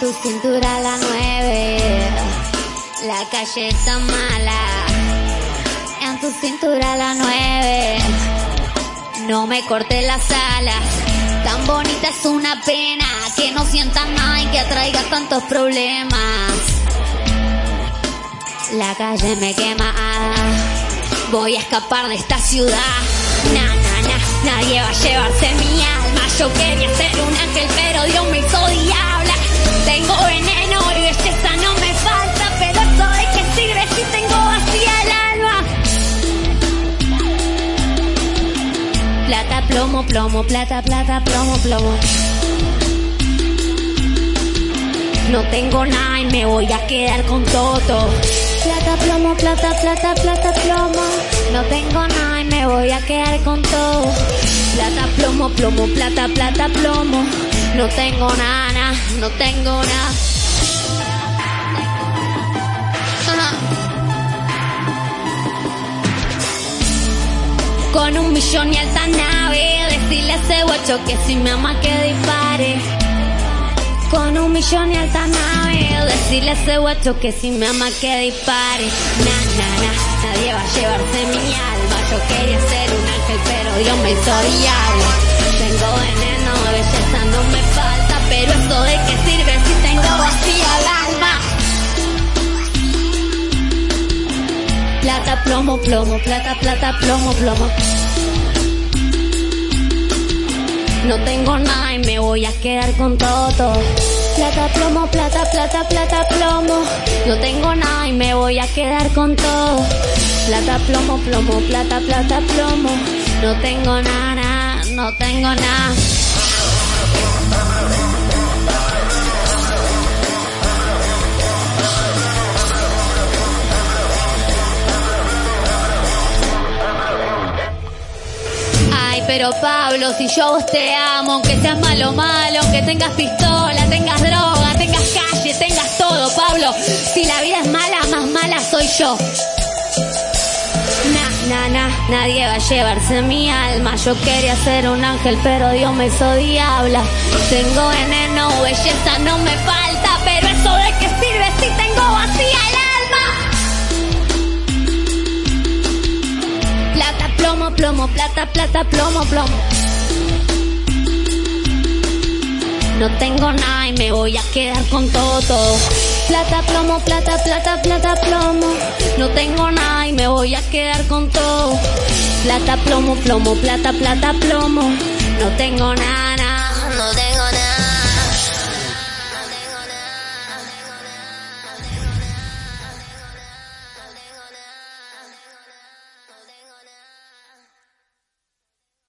Tu cintura la nueve, la calle está mala. En tu cintura la nueve, no me cortes las alas. Tan bonita es una pena que no sientas nada y que atraiga tantos problemas. La calle me quema, voy a escapar de esta ciudad. Na, na, na, nadie va a llevarse mi alma. Yo quería ser un ángel, pero plomo, plata, plata, plomo, plomo. No tengo nada y me voy a quedar con todo. Plata, plomo, plata, plata, plata, plomo. No tengo nada y me voy a quedar con todo. Plata, plomo, plomo, plata, plata, plomo. No tengo nada, nada, no tengo nada. Con un millón y alta nave, decirle a ese guacho que si me ama que dispare. Con un millón y alta nave, decirle a ese guacho que si me ama que dispare. Na, na, na, nadie va a llevarse mi alma. Yo quería ser un ángel, pero Dios me hizo diablo. Tengo veneno, belleza no me falta, pero eso de qué sirve si tengo vacía el alma. Plata, plomo, plomo, plata, plata, plomo, plomo. No tengo nada y me voy a quedar con todo. Plata, plomo, plata, plata, plata, plomo. No tengo nada y me voy a quedar con todo. Plata, plomo, plomo, plata, plata, plomo. No tengo nada, no tengo nada. Pero Pablo, si yo vos te amo, aunque seas malo, malo, aunque tengas pistola, tengas droga, tengas calle, tengas todo, Pablo. Si la vida es mala, más mala soy yo. Na, na, na, nadie va a llevarse mi alma. Yo quería ser un ángel, pero Dios me hizo diabla. Tengo veneno, belleza no me plomo, plata, plata, plomo, plomo. No tengo nada y me voy a quedar con todo. Plata, plomo, plata, plata, plata, plomo. No tengo nada y me voy a quedar con todo. Plata, plomo, plomo, plata, plata, plomo. No tengo nada,